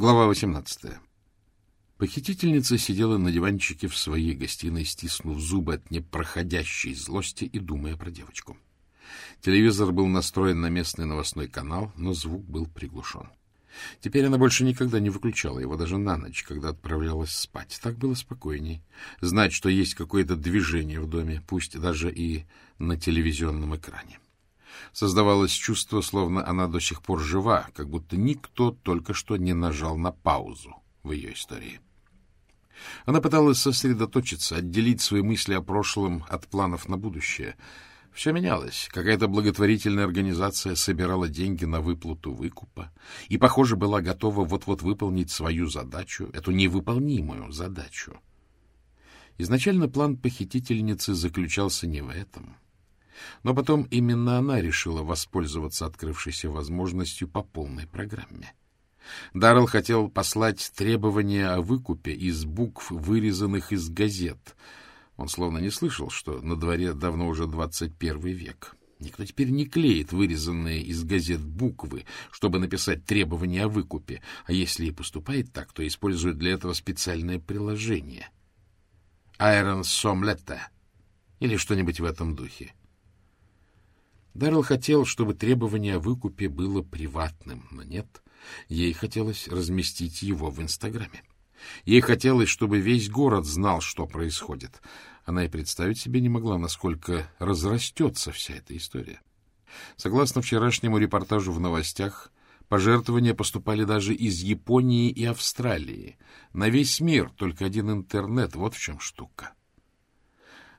Глава 18. Похитительница сидела на диванчике в своей гостиной, стиснув зубы от непроходящей злости и думая про девочку. Телевизор был настроен на местный новостной канал, но звук был приглушен. Теперь она больше никогда не выключала его, даже на ночь, когда отправлялась спать. Так было спокойней. Знать, что есть какое-то движение в доме, пусть даже и на телевизионном экране. Создавалось чувство, словно она до сих пор жива, как будто никто только что не нажал на паузу в ее истории. Она пыталась сосредоточиться, отделить свои мысли о прошлом от планов на будущее. Все менялось. Какая-то благотворительная организация собирала деньги на выплату выкупа и, похоже, была готова вот-вот выполнить свою задачу, эту невыполнимую задачу. Изначально план похитительницы заключался не в этом — но потом именно она решила воспользоваться открывшейся возможностью по полной программе. Даррелл хотел послать требования о выкупе из букв, вырезанных из газет. Он словно не слышал, что на дворе давно уже 21 век. Никто теперь не клеит вырезанные из газет буквы, чтобы написать требования о выкупе, а если и поступает так, то использует для этого специальное приложение. «Айрон Сомлетта» или что-нибудь в этом духе. Даррелл хотел, чтобы требование о выкупе было приватным, но нет. Ей хотелось разместить его в Инстаграме. Ей хотелось, чтобы весь город знал, что происходит. Она и представить себе не могла, насколько разрастется вся эта история. Согласно вчерашнему репортажу в новостях, пожертвования поступали даже из Японии и Австралии. На весь мир только один интернет, вот в чем штука.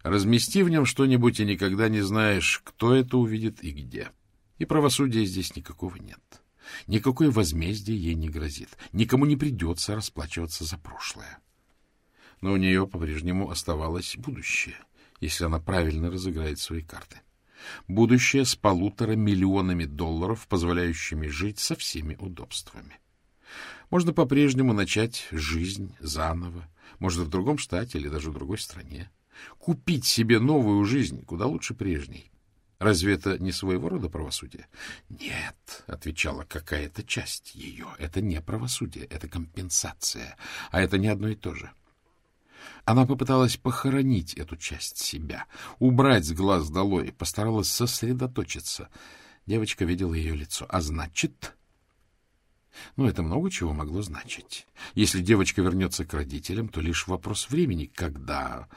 Размести в нем что-нибудь, и никогда не знаешь, кто это увидит и где. И правосудия здесь никакого нет. Никакое возмездие ей не грозит. Никому не придется расплачиваться за прошлое. Но у нее по-прежнему оставалось будущее, если она правильно разыграет свои карты. Будущее с полутора миллионами долларов, позволяющими жить со всеми удобствами. Можно по-прежнему начать жизнь заново, может, в другом штате или даже в другой стране. Купить себе новую жизнь куда лучше прежней. Разве это не своего рода правосудие? Нет, — отвечала какая-то часть ее. Это не правосудие, это компенсация. А это не одно и то же. Она попыталась похоронить эту часть себя, убрать с глаз долой, постаралась сосредоточиться. Девочка видела ее лицо. А значит... Ну, это много чего могло значить. Если девочка вернется к родителям, то лишь вопрос времени, когда...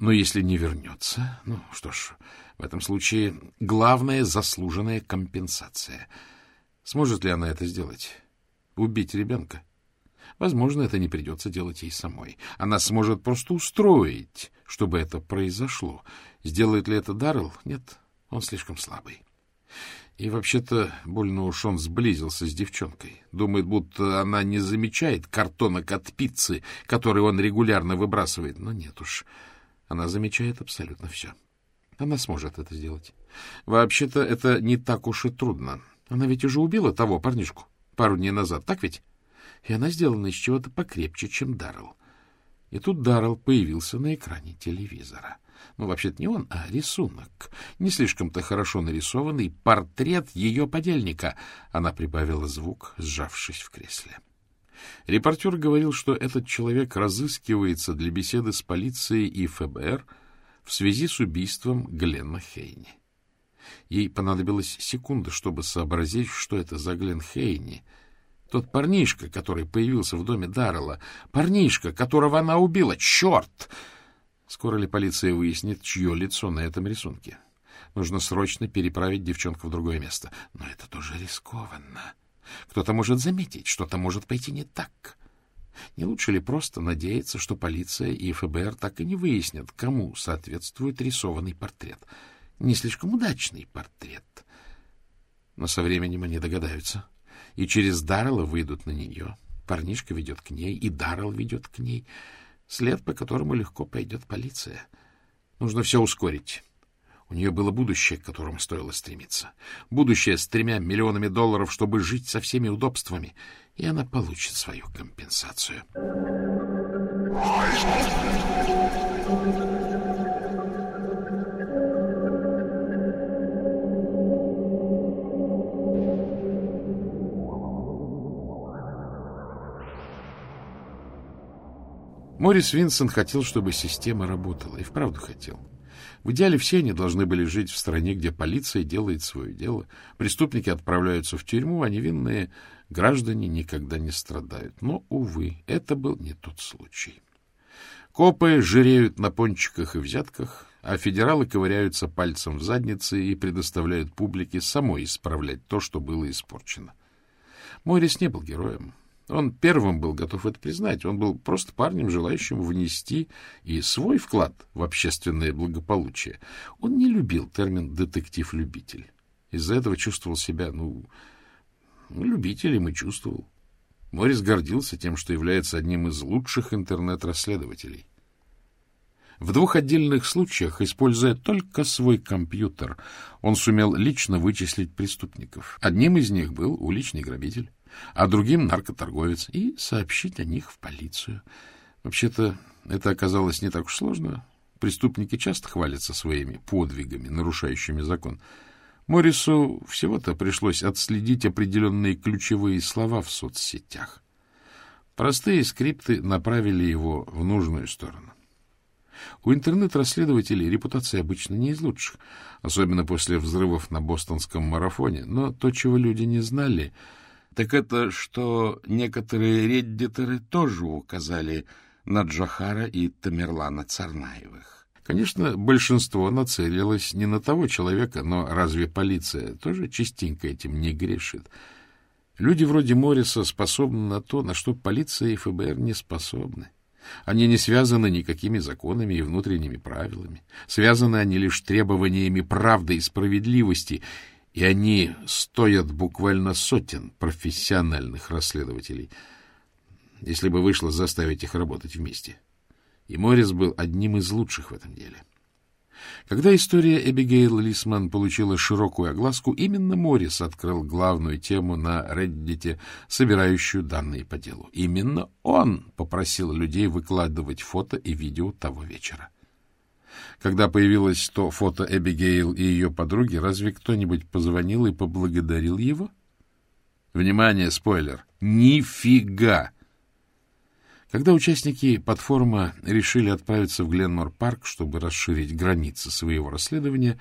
Но если не вернется, ну что ж, в этом случае главная заслуженная компенсация. Сможет ли она это сделать? Убить ребенка? Возможно, это не придется делать ей самой. Она сможет просто устроить, чтобы это произошло. Сделает ли это Даррелл? Нет, он слишком слабый. И вообще-то больно уж он сблизился с девчонкой. Думает, будто она не замечает картонок от пиццы, которые он регулярно выбрасывает. Но нет уж, она замечает абсолютно все. Она сможет это сделать. Вообще-то это не так уж и трудно. Она ведь уже убила того парнишку пару дней назад, так ведь? И она сделана из чего-то покрепче, чем Даррелл. И тут Даррелл появился на экране телевизора. Ну, вообще-то не он, а рисунок. Не слишком-то хорошо нарисованный портрет ее подельника. Она прибавила звук, сжавшись в кресле. Репортер говорил, что этот человек разыскивается для беседы с полицией и ФБР в связи с убийством Гленна Хейни. Ей понадобилась секунда, чтобы сообразить, что это за Глен Хейни. Тот парнишка, который появился в доме Даррелла. Парнишка, которого она убила. Черт! Скоро ли полиция выяснит, чье лицо на этом рисунке? Нужно срочно переправить девчонку в другое место. Но это тоже рискованно. Кто-то может заметить, что-то может пойти не так. Не лучше ли просто надеяться, что полиция и ФБР так и не выяснят, кому соответствует рисованный портрет? Не слишком удачный портрет. Но со временем они догадаются. И через Даррелла выйдут на нее. Парнишка ведет к ней, и Даррелл ведет к ней. След, по которому легко пойдет полиция. Нужно все ускорить. У нее было будущее, к которому стоило стремиться. Будущее с тремя миллионами долларов, чтобы жить со всеми удобствами. И она получит свою компенсацию. Морис Винсон хотел, чтобы система работала, и вправду хотел. В идеале все они должны были жить в стране, где полиция делает свое дело, преступники отправляются в тюрьму, а невинные граждане никогда не страдают. Но, увы, это был не тот случай. Копы жиреют на пончиках и взятках, а федералы ковыряются пальцем в заднице и предоставляют публике самой исправлять то, что было испорчено. Морис не был героем. Он первым был готов это признать. Он был просто парнем, желающим внести и свой вклад в общественное благополучие. Он не любил термин «детектив-любитель». Из-за этого чувствовал себя, ну, любителем и чувствовал. Морис гордился тем, что является одним из лучших интернет-расследователей. В двух отдельных случаях, используя только свой компьютер, он сумел лично вычислить преступников. Одним из них был уличный грабитель, а другим — наркоторговец, и сообщить о них в полицию. Вообще-то это оказалось не так уж сложно. Преступники часто хвалятся своими подвигами, нарушающими закон. Моррису всего-то пришлось отследить определенные ключевые слова в соцсетях. Простые скрипты направили его в нужную сторону. У интернет-расследователей репутация обычно не из лучших, особенно после взрывов на бостонском марафоне, но то, чего люди не знали, так это, что некоторые реддиторы тоже указали на Джохара и Тамерлана Царнаевых. Конечно, большинство нацелилось не на того человека, но разве полиция тоже частенько этим не грешит? Люди вроде Морриса способны на то, на что полиция и ФБР не способны. Они не связаны никакими законами и внутренними правилами. Связаны они лишь требованиями правды и справедливости, и они стоят буквально сотен профессиональных расследователей, если бы вышло заставить их работать вместе. И Моррис был одним из лучших в этом деле. Когда история Эбигейл Лисман получила широкую огласку, именно Моррис открыл главную тему на Reddit, собирающую данные по делу. Именно он попросил людей выкладывать фото и видео того вечера. Когда появилось то фото Эбигейл и ее подруги, разве кто-нибудь позвонил и поблагодарил его? Внимание, спойлер! Нифига! Когда участники платформы решили отправиться в Гленмор-парк, чтобы расширить границы своего расследования,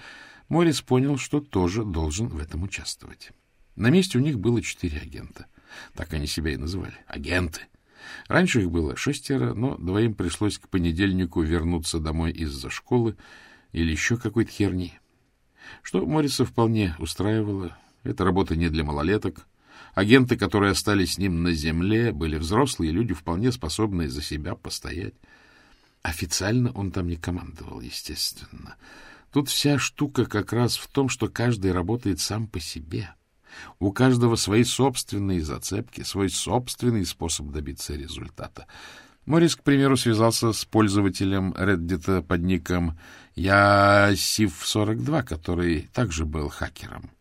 Моррис понял, что тоже должен в этом участвовать. На месте у них было четыре агента. Так они себя и называли. Агенты. Раньше их было шестеро, но двоим пришлось к понедельнику вернуться домой из-за школы или еще какой-то херни. Что Морриса вполне устраивало. Эта работа не для малолеток. Агенты, которые остались с ним на земле, были взрослые люди, вполне способные за себя постоять. Официально он там не командовал, естественно. Тут вся штука как раз в том, что каждый работает сам по себе. У каждого свои собственные зацепки, свой собственный способ добиться результата. Морис, к примеру, связался с пользователем Reddit под ником Ясив42, который также был хакером.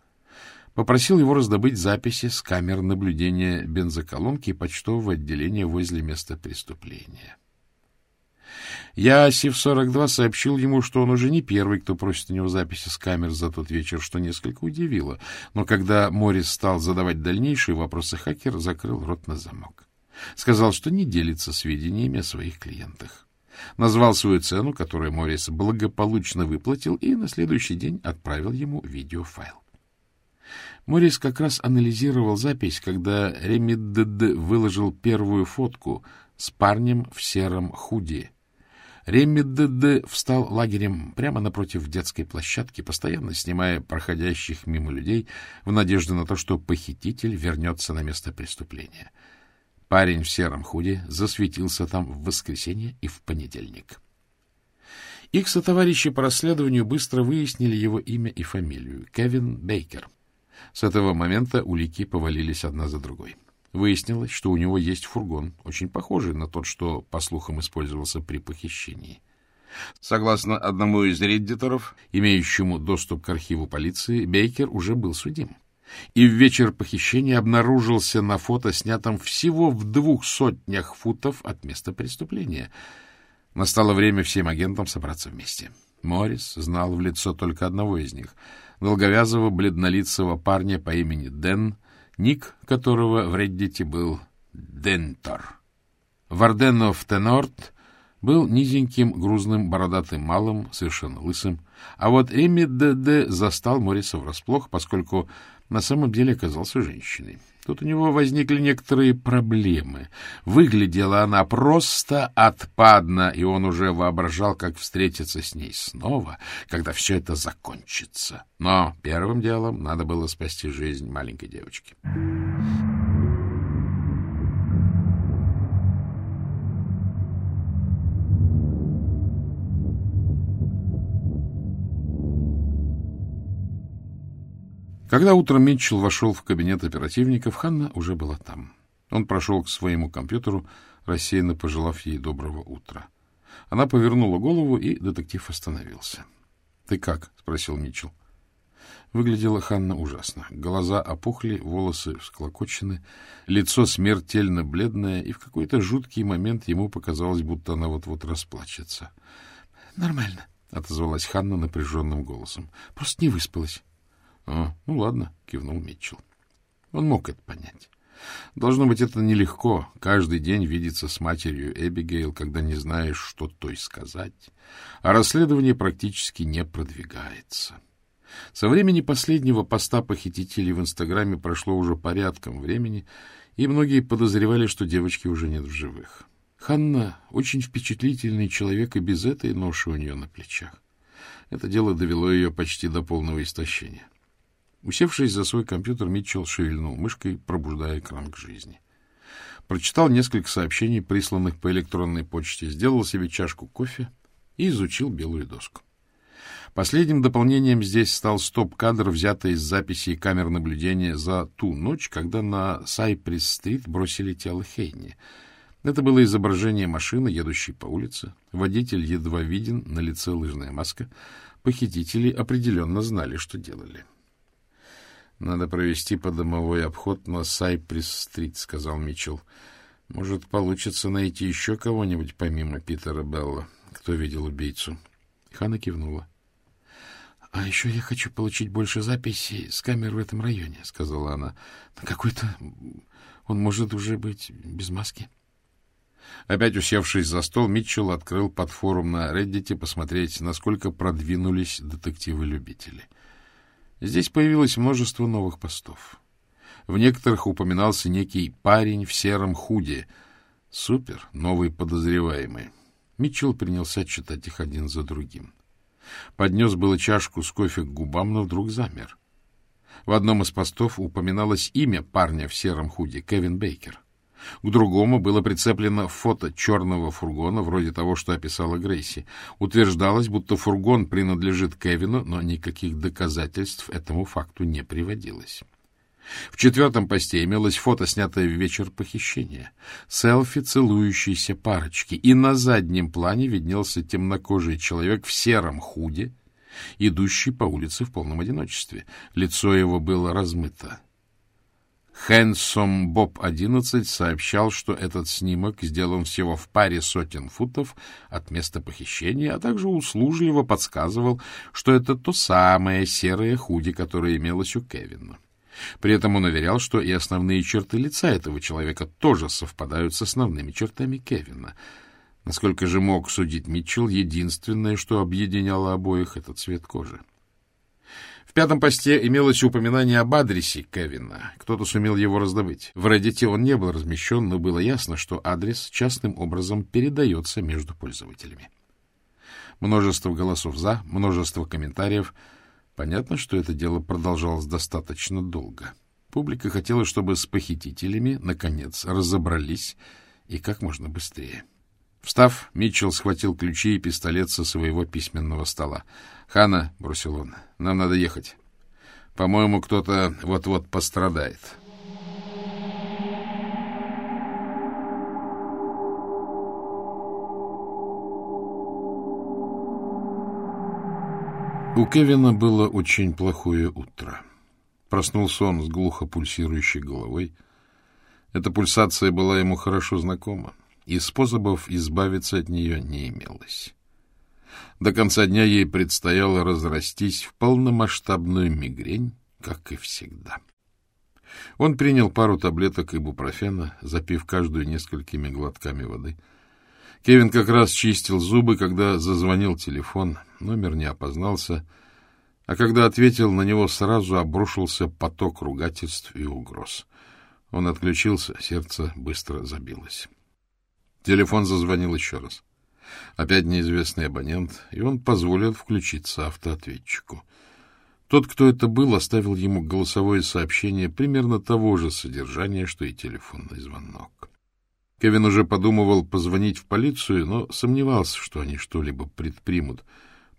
Попросил его раздобыть записи с камер наблюдения бензоколонки и почтового отделения возле места преступления. Я, Сив-42, сообщил ему, что он уже не первый, кто просит у него записи с камер за тот вечер, что несколько удивило. Но когда Моррис стал задавать дальнейшие вопросы, хакер закрыл рот на замок. Сказал, что не делится сведениями о своих клиентах. Назвал свою цену, которую Моррис благополучно выплатил, и на следующий день отправил ему видеофайл. Моррис как раз анализировал запись, когда Ремидд выложил первую фотку с парнем в сером худи. Ремидд встал лагерем прямо напротив детской площадки, постоянно снимая проходящих мимо людей в надежде на то, что похититель вернется на место преступления. Парень в сером худи засветился там в воскресенье и в понедельник. Их сотоварищи по расследованию быстро выяснили его имя и фамилию — Кевин Бейкер. С этого момента улики повалились одна за другой. Выяснилось, что у него есть фургон, очень похожий на тот, что, по слухам, использовался при похищении. Согласно одному из реддиторов, имеющему доступ к архиву полиции, Бейкер уже был судим. И в вечер похищения обнаружился на фото, снятом всего в двух сотнях футов от места преступления. Настало время всем агентам собраться вместе. Моррис знал в лицо только одного из них — долговязого бледнолицего парня по имени Дэн, ник которого в Реддите был Дентор. Варденов Тенорт был низеньким, грузным, бородатым малым, совершенно лысым. А вот Эми Д.Д. застал Морриса врасплох, поскольку на самом деле оказался женщиной. Тут у него возникли некоторые проблемы. Выглядела она просто отпадно, и он уже воображал, как встретиться с ней снова, когда все это закончится. Но первым делом надо было спасти жизнь маленькой девочки. Когда утром Митчелл вошел в кабинет оперативников, Ханна уже была там. Он прошел к своему компьютеру, рассеянно пожелав ей доброго утра. Она повернула голову, и детектив остановился. — Ты как? — спросил Митчелл. Выглядела Ханна ужасно. Глаза опухли, волосы всклокочены, лицо смертельно бледное, и в какой-то жуткий момент ему показалось, будто она вот-вот расплачется. — Нормально, — отозвалась Ханна напряженным голосом. — Просто не выспалась. — А, ну ладно, — кивнул Митчелл. Он мог это понять. Должно быть, это нелегко. Каждый день видеться с матерью Эбигейл, когда не знаешь, что той сказать. А расследование практически не продвигается. Со времени последнего поста похитителей в Инстаграме прошло уже порядком времени, и многие подозревали, что девочки уже нет в живых. Ханна очень впечатлительный человек и без этой ноши у нее на плечах. Это дело довело ее почти до полного истощения. Усевшись за свой компьютер, Митчелл шевельнул мышкой, пробуждая экран к жизни. Прочитал несколько сообщений, присланных по электронной почте, сделал себе чашку кофе и изучил белую доску. Последним дополнением здесь стал стоп-кадр, взятый из записей камер наблюдения за ту ночь, когда на Сайпресс-стрит бросили тело Хейни. Это было изображение машины, едущей по улице. Водитель едва виден, на лице лыжная маска. Похитители определенно знали, что делали. — надо провести подомовой обход на Сайприс-стрит, — сказал Митчелл. Может, получится найти еще кого-нибудь помимо Питера Белла, кто видел убийцу. Хана кивнула. — А еще я хочу получить больше записей с камер в этом районе, — сказала она. — Какой-то... Он может уже быть без маски. Опять усевшись за стол, Митчелл открыл подфорум на Reddit посмотреть, насколько продвинулись детективы-любители. — Здесь появилось множество новых постов. В некоторых упоминался некий парень в сером худе. Супер, новый подозреваемый. Митчелл принялся читать их один за другим. Поднес было чашку с кофе к губам, но вдруг замер. В одном из постов упоминалось имя парня в сером худе — Кевин Бейкер. К другому было прицеплено фото черного фургона, вроде того, что описала Грейси. Утверждалось, будто фургон принадлежит Кевину, но никаких доказательств этому факту не приводилось. В четвертом посте имелось фото, снятое в вечер похищения. Селфи целующейся парочки, и на заднем плане виднелся темнокожий человек в сером худе, идущий по улице в полном одиночестве. Лицо его было размыто. Хэнсом Боб-11 сообщал, что этот снимок сделан всего в паре сотен футов от места похищения, а также услужливо подсказывал, что это то самое серое худи, которое имелось у Кевина. При этом он уверял, что и основные черты лица этого человека тоже совпадают с основными чертами Кевина. Насколько же мог судить Митчелл, единственное, что объединяло обоих, — это цвет кожи пятом посте имелось упоминание об адресе Кевина. Кто-то сумел его раздобыть. В Reddit он не был размещен, но было ясно, что адрес частным образом передается между пользователями. Множество голосов «за», множество комментариев. Понятно, что это дело продолжалось достаточно долго. Публика хотела, чтобы с похитителями, наконец, разобрались и как можно быстрее. Встав, Митчелл схватил ключи и пистолет со своего письменного стола. — Хана, — бросил он, — нам надо ехать. По-моему, кто-то вот-вот пострадает. У Кевина было очень плохое утро. Проснулся он с глухо пульсирующей головой. Эта пульсация была ему хорошо знакома и способов избавиться от нее не имелось. До конца дня ей предстояло разрастись в полномасштабную мигрень, как и всегда. Он принял пару таблеток ибупрофена, запив каждую несколькими глотками воды. Кевин как раз чистил зубы, когда зазвонил телефон. Номер не опознался, а когда ответил, на него сразу обрушился поток ругательств и угроз. Он отключился, сердце быстро забилось. Телефон зазвонил еще раз. Опять неизвестный абонент, и он позволил включиться автоответчику. Тот, кто это был, оставил ему голосовое сообщение примерно того же содержания, что и телефонный звонок. Кевин уже подумывал позвонить в полицию, но сомневался, что они что-либо предпримут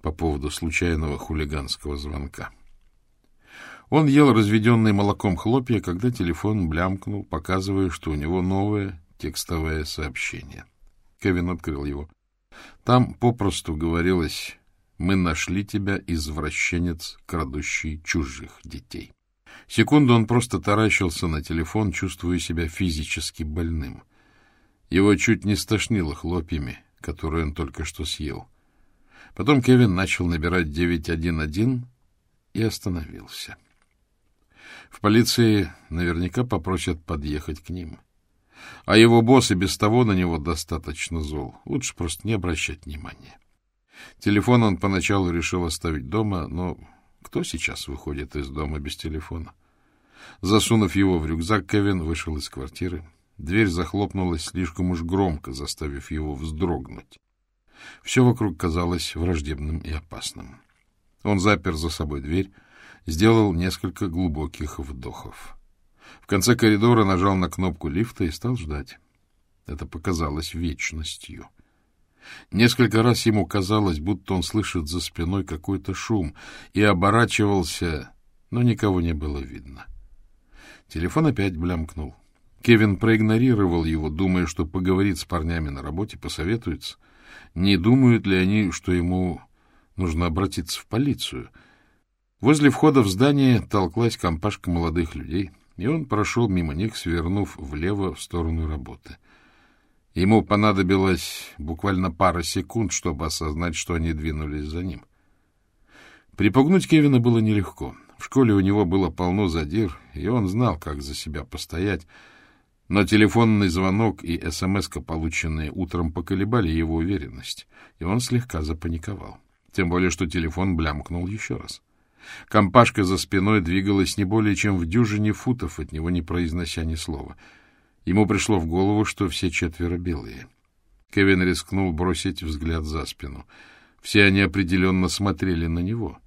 по поводу случайного хулиганского звонка. Он ел разведенный молоком хлопья, когда телефон блямкнул, показывая, что у него новое текстовое сообщение. Кевин открыл его. Там попросту говорилось «Мы нашли тебя, извращенец, крадущий чужих детей». Секунду он просто таращился на телефон, чувствуя себя физически больным. Его чуть не стошнило хлопьями, которые он только что съел. Потом Кевин начал набирать 911 и остановился. В полиции наверняка попросят подъехать к ним. А его босс и без того на него достаточно зол. Лучше просто не обращать внимания. Телефон он поначалу решил оставить дома, но кто сейчас выходит из дома без телефона? Засунув его в рюкзак, Кевин вышел из квартиры. Дверь захлопнулась слишком уж громко, заставив его вздрогнуть. Все вокруг казалось враждебным и опасным. Он запер за собой дверь, сделал несколько глубоких вдохов. В конце коридора нажал на кнопку лифта и стал ждать. Это показалось вечностью. Несколько раз ему казалось, будто он слышит за спиной какой-то шум, и оборачивался, но никого не было видно. Телефон опять блямкнул. Кевин проигнорировал его, думая, что поговорит с парнями на работе, посоветуется. Не думают ли они, что ему нужно обратиться в полицию? Возле входа в здание толклась компашка молодых людей, и он прошел мимо них, свернув влево в сторону работы. Ему понадобилось буквально пара секунд, чтобы осознать, что они двинулись за ним. Припугнуть Кевина было нелегко. В школе у него было полно задир, и он знал, как за себя постоять, но телефонный звонок и смс полученные утром, поколебали его уверенность, и он слегка запаниковал. Тем более, что телефон блямкнул еще раз. Компашка за спиной двигалась не более чем в дюжине футов от него, не произнося ни слова. Ему пришло в голову, что все четверо белые. Кевин рискнул бросить взгляд за спину. Все они определенно смотрели на него,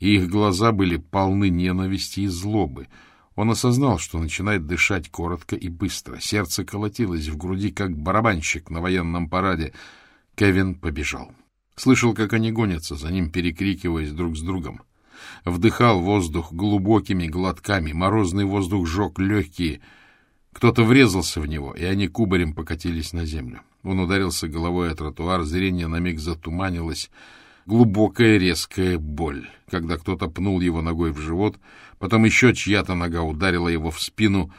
и их глаза были полны ненависти и злобы — он осознал, что начинает дышать коротко и быстро. Сердце колотилось в груди, как барабанщик на военном параде. Кевин побежал. Слышал, как они гонятся, за ним перекрикиваясь друг с другом. Вдыхал воздух глубокими глотками, морозный воздух жег легкие. Кто-то врезался в него, и они кубарем покатились на землю. Он ударился головой о тротуар, зрение на миг затуманилось — глубокая резкая боль, когда кто-то пнул его ногой в живот, потом еще чья-то нога ударила его в спину,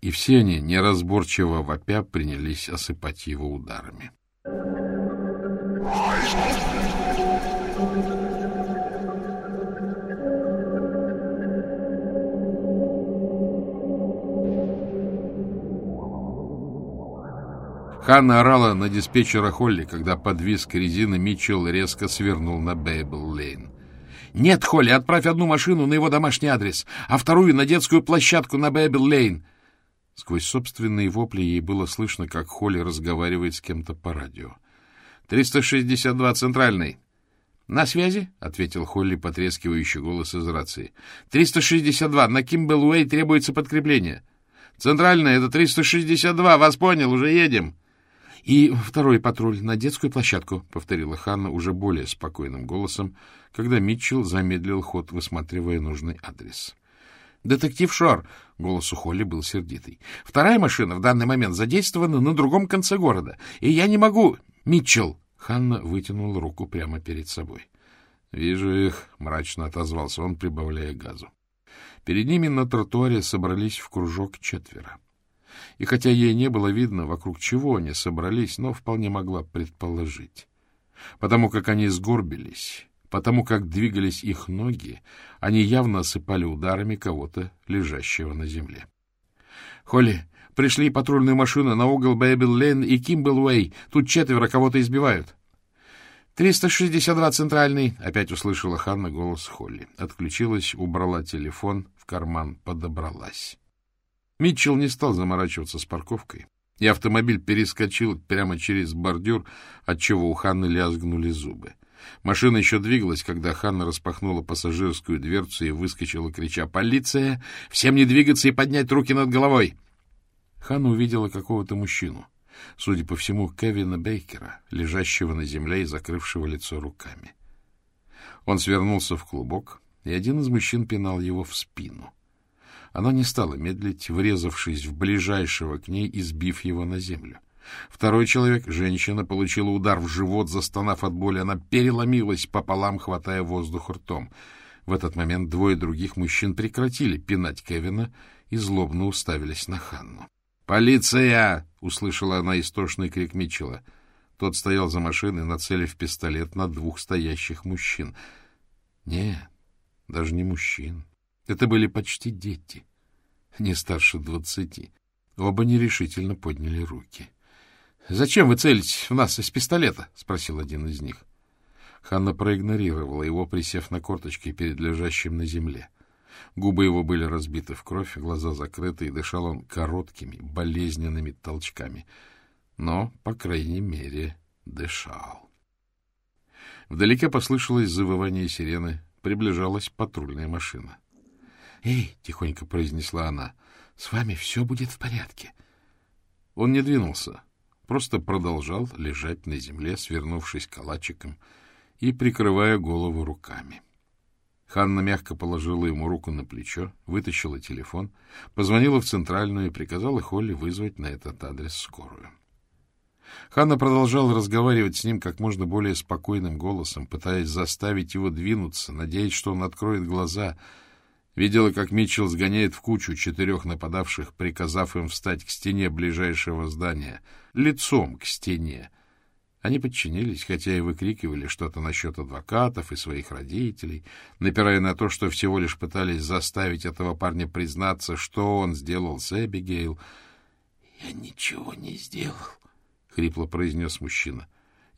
и все они, неразборчиво вопя, принялись осыпать его ударами. Ханна орала на диспетчера Холли, когда под виск резины Митчелл резко свернул на Бейбл-Лейн. «Нет, Холли, отправь одну машину на его домашний адрес, а вторую на детскую площадку на Бейбл-Лейн». Сквозь собственные вопли ей было слышно, как Холли разговаривает с кем-то по радио. «362 Центральный». «На связи?» — ответил Холли, потрескивающий голос из рации. «362. На Кимбелл-Уэй требуется подкрепление». «Центральная, это 362. Вас понял, уже едем». — И второй патруль на детскую площадку, — повторила Ханна уже более спокойным голосом, когда Митчелл замедлил ход, высматривая нужный адрес. — Детектив Шор, — голос у Холли был сердитый, — вторая машина в данный момент задействована на другом конце города, и я не могу... — Митчелл! — Ханна вытянула руку прямо перед собой. — Вижу их, — мрачно отозвался он, прибавляя газу. Перед ними на тротуаре собрались в кружок четверо. И хотя ей не было видно, вокруг чего они собрались, но вполне могла предположить. Потому как они сгорбились, потому как двигались их ноги, они явно осыпали ударами кого-то, лежащего на земле. — Холли, Пришли патрульные машины на угол Бэйбл-лейн и Кимбл-уэй. Тут четверо кого-то избивают. «362 центральный», — опять услышала Ханна голос Холли. Отключилась, убрала телефон, в карман подобралась. Митчелл не стал заморачиваться с парковкой, и автомобиль перескочил прямо через бордюр, отчего у Ханны лязгнули зубы. Машина еще двигалась, когда Ханна распахнула пассажирскую дверцу и выскочила, крича «Полиция! Всем не двигаться и поднять руки над головой!» Ханна увидела какого-то мужчину судя по всему, Кевина Бейкера, лежащего на земле и закрывшего лицо руками. Он свернулся в клубок, и один из мужчин пинал его в спину. Она не стала медлить, врезавшись в ближайшего к ней и сбив его на землю. Второй человек, женщина, получила удар в живот, застонав от боли. Она переломилась пополам, хватая воздух ртом. В этот момент двое других мужчин прекратили пинать Кевина и злобно уставились на Ханну. «Полиция!» — услышала она истошный крик Митчелла. Тот стоял за машиной, нацелив пистолет на двух стоящих мужчин. Нет, даже не мужчин. Это были почти дети, не старше двадцати. Оба нерешительно подняли руки. — Зачем вы целитесь в нас из пистолета? — спросил один из них. Ханна проигнорировала его, присев на корточки перед лежащим на земле. — Губы его были разбиты в кровь, глаза закрыты, и дышал он короткими, болезненными толчками. Но, по крайней мере, дышал. Вдалеке послышалось завывание сирены. Приближалась патрульная машина. — Эй, — тихонько произнесла она, — с вами все будет в порядке. Он не двинулся, просто продолжал лежать на земле, свернувшись калачиком и прикрывая голову руками. — Ханна мягко положила ему руку на плечо, вытащила телефон, позвонила в центральную и приказала Холли вызвать на этот адрес скорую. Ханна продолжала разговаривать с ним как можно более спокойным голосом, пытаясь заставить его двинуться, надеясь, что он откроет глаза. Видела, как Митчелл сгоняет в кучу четырех нападавших, приказав им встать к стене ближайшего здания, лицом к стене, они подчинились, хотя и выкрикивали что-то насчет адвокатов и своих родителей, напирая на то, что всего лишь пытались заставить этого парня признаться, что он сделал с Эбигейл. — Я ничего не сделал, — хрипло произнес мужчина.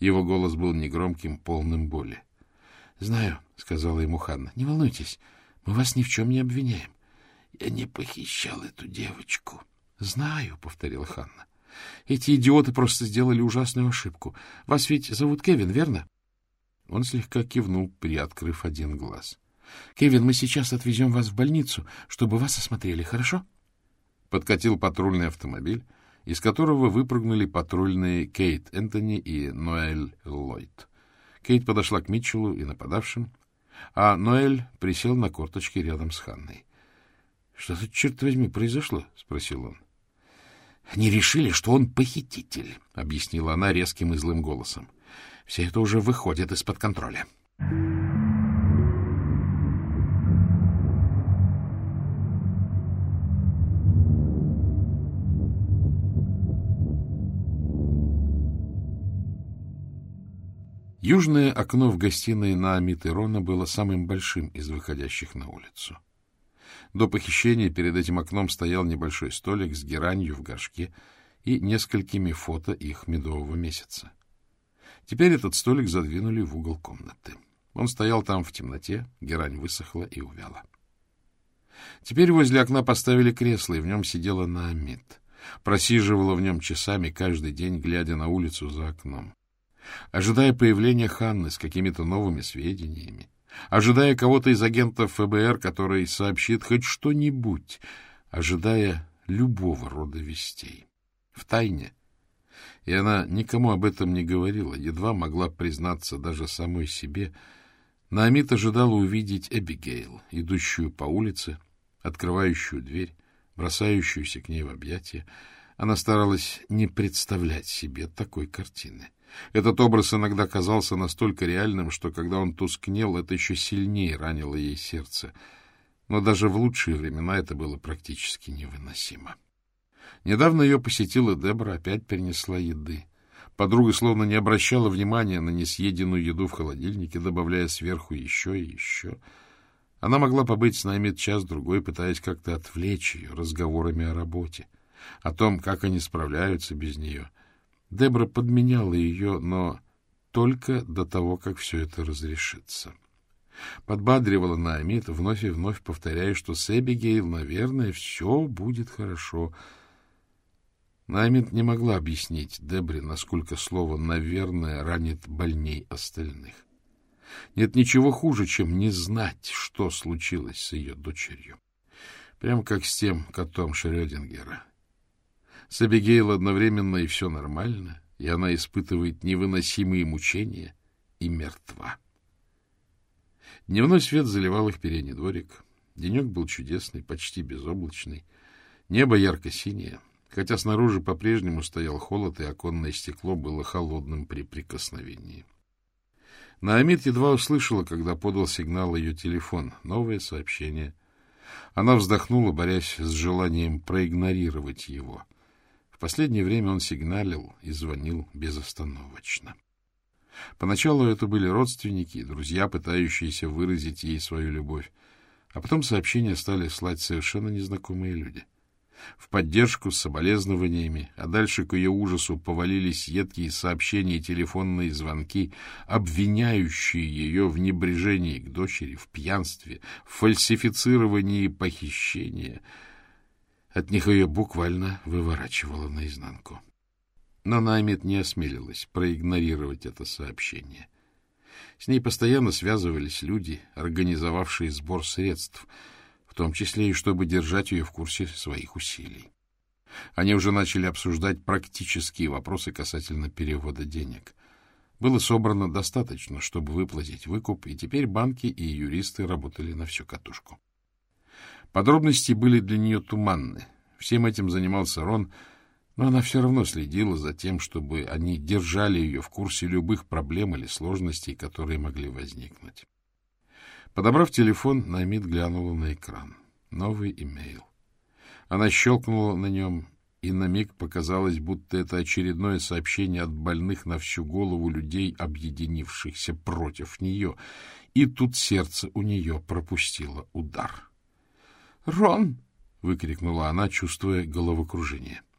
Его голос был негромким, полным боли. — Знаю, — сказала ему Ханна, — не волнуйтесь, мы вас ни в чем не обвиняем. Я не похищал эту девочку. — Знаю, — повторила Ханна. Эти идиоты просто сделали ужасную ошибку. Вас ведь зовут Кевин, верно? Он слегка кивнул, приоткрыв один глаз. — Кевин, мы сейчас отвезем вас в больницу, чтобы вас осмотрели, хорошо? Подкатил патрульный автомобиль, из которого выпрыгнули патрульные Кейт Энтони и Ноэль Ллойд. Кейт подошла к Митчеллу и нападавшим, а Ноэль присел на корточки рядом с Ханной. — Что тут, черт возьми, произошло? — спросил он. Они решили, что он похититель, — объяснила она резким и злым голосом. Все это уже выходит из-под контроля. Южное окно в гостиной на Амит Рона было самым большим из выходящих на улицу. До похищения перед этим окном стоял небольшой столик с геранью в горшке и несколькими фото их медового месяца. Теперь этот столик задвинули в угол комнаты. Он стоял там в темноте, герань высохла и увяла. Теперь возле окна поставили кресло, и в нем сидела Наамид. Просиживала в нем часами каждый день, глядя на улицу за окном. Ожидая появления Ханны с какими-то новыми сведениями, ожидая кого-то из агентов ФБР, который сообщит хоть что-нибудь, ожидая любого рода вестей. В тайне. И она никому об этом не говорила, едва могла признаться даже самой себе. Наамит ожидала увидеть Эбигейл, идущую по улице, открывающую дверь, бросающуюся к ней в объятия. Она старалась не представлять себе такой картины. Этот образ иногда казался настолько реальным, что когда он тускнел, это еще сильнее ранило ей сердце. Но даже в лучшие времена это было практически невыносимо. Недавно ее посетила Дебра, опять перенесла еды. Подруга словно не обращала внимания на несъеденную еду в холодильнике, добавляя сверху еще и еще. Она могла побыть с нами час-другой, пытаясь как-то отвлечь ее разговорами о работе. о том, как они справляются без нее. Дебра подменяла ее, но только до того, как все это разрешится. Подбадривала Наамид, вновь и вновь повторяя, что с Эбигейл, наверное, все будет хорошо. Наамид не могла объяснить Дебре, насколько слово «наверное» ранит больней остальных. Нет ничего хуже, чем не знать, что случилось с ее дочерью. Прямо как с тем котом Шрёдингера. С Эбигейл одновременно и все нормально, и она испытывает невыносимые мучения и мертва. Дневной свет заливал их передний дворик. Денек был чудесный, почти безоблачный. Небо ярко-синее, хотя снаружи по-прежнему стоял холод, и оконное стекло было холодным при прикосновении. Наамид едва услышала, когда подал сигнал ее телефон. Новое сообщение. Она вздохнула, борясь с желанием проигнорировать его. В последнее время он сигналил и звонил безостановочно. Поначалу это были родственники и друзья, пытающиеся выразить ей свою любовь, а потом сообщения стали слать совершенно незнакомые люди. В поддержку с соболезнованиями, а дальше к ее ужасу повалились едкие сообщения и телефонные звонки, обвиняющие ее в небрежении к дочери, в пьянстве, в фальсифицировании похищения. От них ее буквально выворачивало наизнанку. Но Наймит не осмелилась проигнорировать это сообщение. С ней постоянно связывались люди, организовавшие сбор средств, в том числе и чтобы держать ее в курсе своих усилий. Они уже начали обсуждать практические вопросы касательно перевода денег. Было собрано достаточно, чтобы выплатить выкуп, и теперь банки и юристы работали на всю катушку. Подробности были для нее туманны. Всем этим занимался Рон — но она все равно следила за тем, чтобы они держали ее в курсе любых проблем или сложностей, которые могли возникнуть. Подобрав телефон, Намид глянула на экран. Новый имейл. Она щелкнула на нем, и на миг показалось, будто это очередное сообщение от больных на всю голову людей, объединившихся против нее. И тут сердце у нее пропустило удар. «Рон!» — выкрикнула она, чувствуя головокружение. —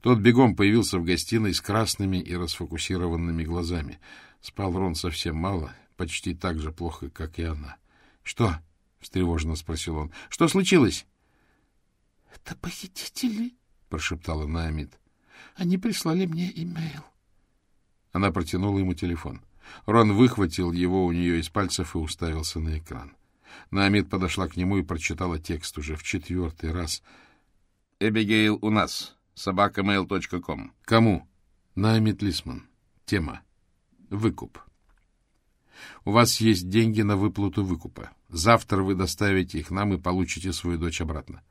тот бегом появился в гостиной с красными и расфокусированными глазами. Спал Рон совсем мало, почти так же плохо, как и она. — Что? — встревоженно спросил он. — Что случилось? — Это похитители, — прошептала Наамид. — Они прислали мне имейл. Она протянула ему телефон. Рон выхватил его у нее из пальцев и уставился на экран. Наамид подошла к нему и прочитала текст уже в четвертый раз. — Эбигейл у нас собакамейл.ком. Кому? Наамид Лисман. Тема. Выкуп. У вас есть деньги на выплату выкупа. Завтра вы доставите их нам и получите свою дочь обратно.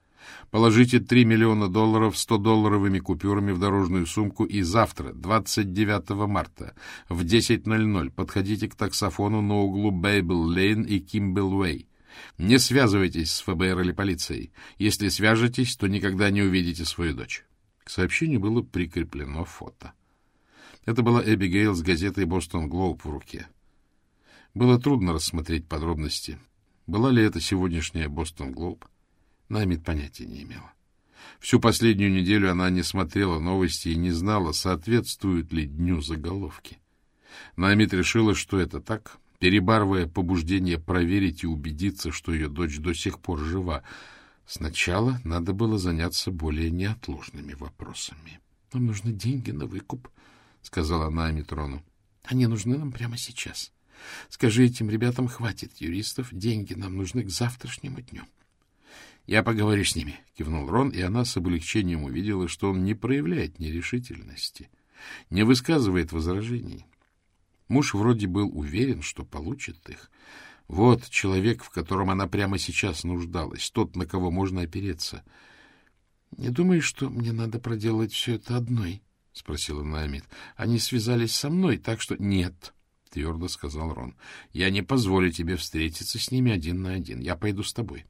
Положите 3 миллиона долларов 100-долларовыми купюрами в дорожную сумку и завтра, 29 марта, в 10.00 подходите к таксофону на углу Бейбл-Лейн и Кимбл-Уэй. Не связывайтесь с ФБР или полицией. Если свяжетесь, то никогда не увидите свою дочь. К сообщению было прикреплено фото. Это была Эбигейл с газетой «Бостон Глоуб» в руке. Было трудно рассмотреть подробности. Была ли это сегодняшняя «Бостон Глоуб»? Намид понятия не имела. Всю последнюю неделю она не смотрела новости и не знала, соответствуют ли дню заголовки. Намид решила, что это так, перебарывая побуждение проверить и убедиться, что ее дочь до сих пор жива, Сначала надо было заняться более неотложными вопросами. — Нам нужны деньги на выкуп, — сказала она Амитрону. — Они нужны нам прямо сейчас. Скажи этим ребятам, хватит юристов, деньги нам нужны к завтрашнему дню. — Я поговорю с ними, — кивнул Рон, и она с облегчением увидела, что он не проявляет нерешительности, не высказывает возражений. Муж вроде был уверен, что получит их, — вот человек, в котором она прямо сейчас нуждалась, тот, на кого можно опереться. — Не думаешь, что мне надо проделать все это одной? — спросила Наамид. — Они связались со мной, так что... — Нет, — твердо сказал Рон. — Я не позволю тебе встретиться с ними один на один. Я пойду с тобой.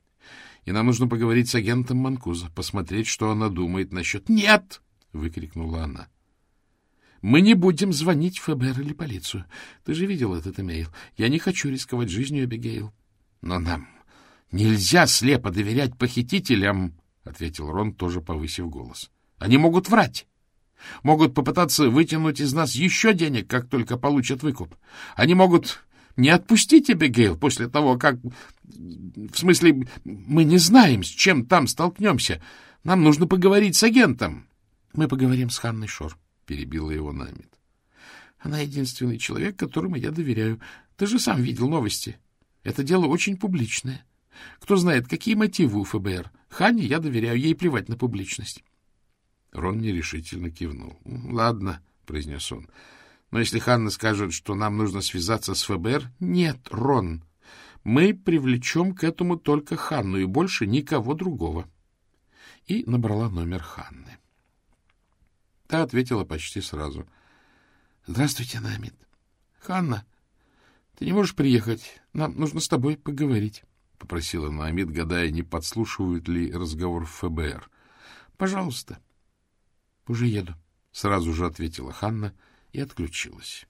И нам нужно поговорить с агентом Манкуза, посмотреть, что она думает насчет... — Нет! — выкрикнула она. — мы не будем звонить в ФБР или полицию. Ты же видел этот имейл. Я не хочу рисковать жизнью, Эбигейл. Но нам нельзя слепо доверять похитителям, — ответил Рон, тоже повысив голос. — Они могут врать. Могут попытаться вытянуть из нас еще денег, как только получат выкуп. Они могут не отпустить Эбигейл после того, как... В смысле, мы не знаем, с чем там столкнемся. Нам нужно поговорить с агентом. — Мы поговорим с Ханной Шор, — перебила его Намид. — Она единственный человек, которому я доверяю. Ты же сам видел новости. Это дело очень публичное. Кто знает, какие мотивы у ФБР. Хане я доверяю, ей плевать на публичность. Рон нерешительно кивнул. — Ладно, — произнес он. — Но если Ханна скажет, что нам нужно связаться с ФБР... — Нет, Рон, мы привлечем к этому только Ханну и больше никого другого. И набрала номер Ханны. Та ответила почти сразу. — Здравствуйте, Намит. — Ханна, ты не можешь приехать? Нам нужно с тобой поговорить, — попросила Намит, гадая, не подслушивают ли разговор в ФБР. — Пожалуйста. — Уже еду, — сразу же ответила Ханна и отключилась.